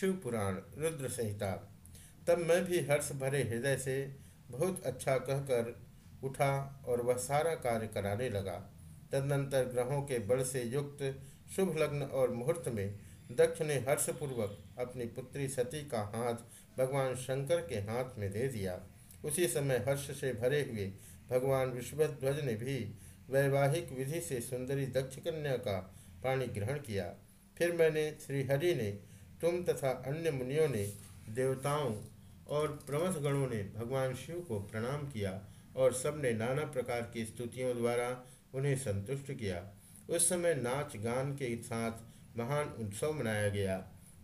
शिव पुराण, रुद्र संहिता। तब मैं भी हर्ष भरे हृदय से बहुत अच्छा कहकर उठा और वह सारा कार्य कराने लगा। तदनंतर ग्रहों के बल से युक्त शुभ लग्न और मुहूर्त में दक्ष ने हर्षपूर्वक अपनी पुत्री सती का हाथ भगवान शंकर के हाथ में दे दिया। उसी समय हर्ष से भरे हुए भगवान विश्वध्वज ने भी वैवाहिक विधि से सुंदरी दक्ष कन्या का पानी ग्रहण किया। फिर मैंने श्रीहरि ने तुम तथा अन्य मुनियों ने, देवताओं और प्रमथ गणों ने भगवान शिव को प्रणाम किया और सबने नाना प्रकार की स्तुतियों द्वारा उन्हें संतुष्ट किया। उस समय नाच गान के साथ महान उत्सव मनाया गया।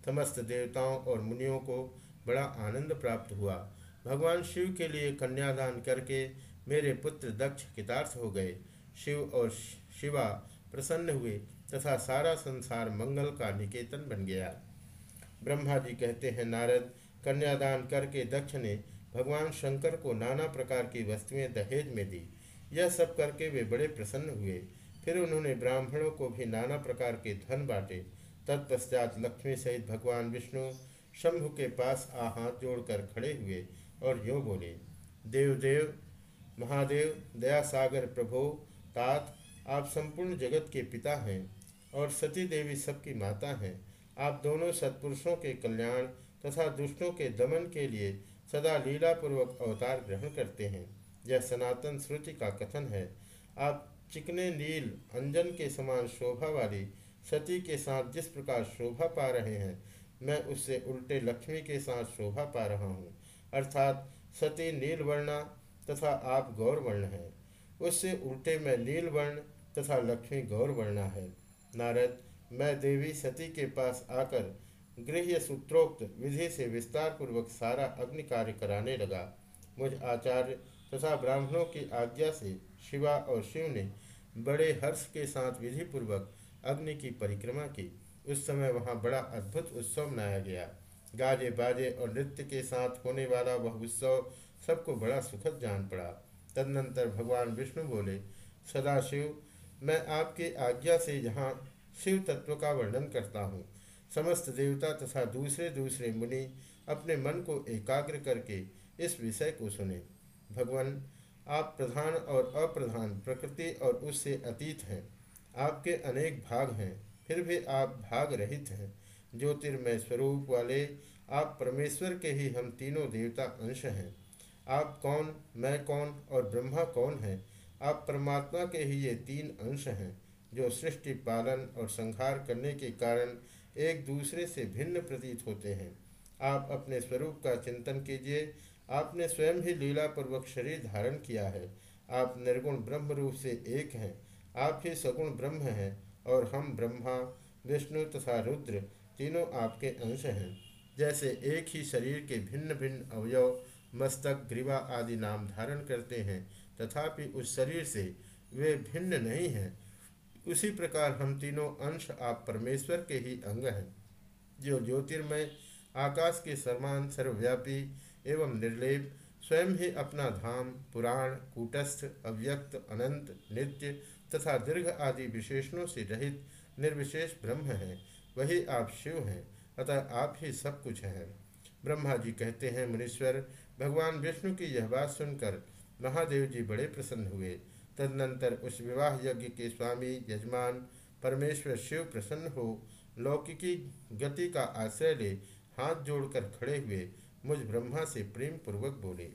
समस्त देवताओं और मुनियों को बड़ा आनंद प्राप्त हुआ। भगवान शिव के लिए कन्यादान करके मेरे पुत्र दक्ष कितार्थ हो गए। शिव और शिवा प्रसन्न हुए तथा सारा संसार मंगल का निकेतन बन गया। ब्रह्मा जी कहते हैं, नारद, कन्यादान करके दक्ष ने भगवान शंकर को नाना प्रकार की वस्तुएँ दहेज में दी। यह सब करके वे बड़े प्रसन्न हुए। फिर उन्होंने ब्राह्मणों को भी नाना प्रकार के धन बांटे। तत्पश्चात लक्ष्मी सहित भगवान विष्णु शंभु के पास आ हाथ जोड़कर खड़े हुए और यो बोले देवदेव महादेव दया सागर प्रभो, तात, आप संपूर्ण जगत के पिता हैं और सती देवी सबकी माता हैं। आप दोनों सत्पुरुषों के कल्याण तथा दुष्टों के दमन के लिए सदा लीलापूर्वक अवतार ग्रहण करते हैं। यह सनातन श्रुति का कथन है। आप चिकने नील, अंजन के समान शोभा वाली सती के साथ जिस प्रकार शोभा पा रहे हैं, मैं उससे उल्टे लक्ष्मी के साथ शोभा पा रहा हूँ। अर्थात सती नील वर्णा तथा आप गौर वर्ण हैं। उससे उल्टे मैं नील वर्ण तथा लक्ष्मी गौर वर्णा है। नारद मैं देवी सती के पास आकर गृह सूत्रोक्त विधि से विस्तार पूर्वक सारा अग्नि कार्य कराने लगा। मुझ आचार्य तथा ब्राह्मणों की आज्ञा से शिवा और शिव ने बड़े हर्ष के साथ विधि पूर्वक अग्नि की परिक्रमा की। उस समय वहाँ बड़ा अद्भुत उत्सव मनाया गया। गाजे बाजे और नृत्य के साथ होने वाला वह उत्सव सबको बड़ा सुखद जान पड़ा। तदनंतर भगवान विष्णु बोले, सदाशिव, मैं आपकी आज्ञा से यहाँ शिव तत्व का वर्णन करता हूँ। समस्त देवता तथा दूसरे दूसरे मुनि अपने मन को एकाग्र करके इस विषय को सुने। भगवान, आप प्रधान और अप्रधान प्रकृति और उससे अतीत हैं। आपके अनेक भाग हैं, फिर भी आप भाग रहित हैं। ज्योतिर्मय स्वरूप वाले आप परमेश्वर के ही हम तीनों देवता अंश हैं। आप कौन, मैं कौन और ब्रह्मा कौन है? आप परमात्मा के ही ये तीन अंश हैं। जो सृष्टि, पालन और संहार करने के कारण एक दूसरे से भिन्न प्रतीत होते हैं। आप अपने स्वरूप का चिंतन कीजिए। आपने स्वयं ही लीलापूर्वक शरीर धारण किया है। आप निर्गुण ब्रह्म रूप से एक हैं। आप ही सगुण ब्रह्म हैं और हम ब्रह्मा, विष्णु तथा रुद्र तीनों आपके अंश हैं। जैसे एक ही शरीर के भिन्न भिन्न अवयव, मस्तक, ग्रीवा आदि नाम धारण करते हैं, तथापि उस शरीर से वे भिन्न नहीं हैं। उसी प्रकार हम तीनों अंश आप परमेश्वर के ही अंग हैं। जो ज्योतिर्मय, आकाश के समान, सर्वव्यापी एवं निर्लेप, स्वयं ही अपना धाम, पुराण, कूटस्थ, अव्यक्त, अनंत, नित्य तथा दीर्घ आदि विशेषणों से रहित निर्विशेष ब्रह्म है। वही आप शिव हैं, अतः आप ही सब कुछ हैं। ब्रह्मा जी कहते हैं, मुनीश्वर, भगवान विष्णु की यह बात सुनकर महादेव जी बड़े प्रसन्न हुए। तदनंतर उस विवाह यज्ञ के स्वामी यजमान परमेश्वर शिव प्रसन्न हो लौकिकी गति का आश्रय ले हाथ जोड़कर खड़े हुए मुझ ब्रह्मा से प्रेम पूर्वक बोले